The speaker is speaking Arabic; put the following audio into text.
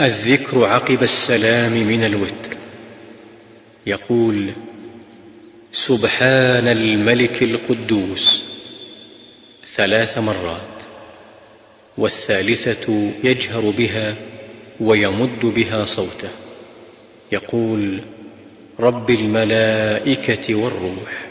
الذكر عقب السلام من الوتر. يقول سبحان الملك القدوس. ثلاث مرات. والثالثة يجهر بها ويمد بها صوته. يقول رب الملائكة والروح.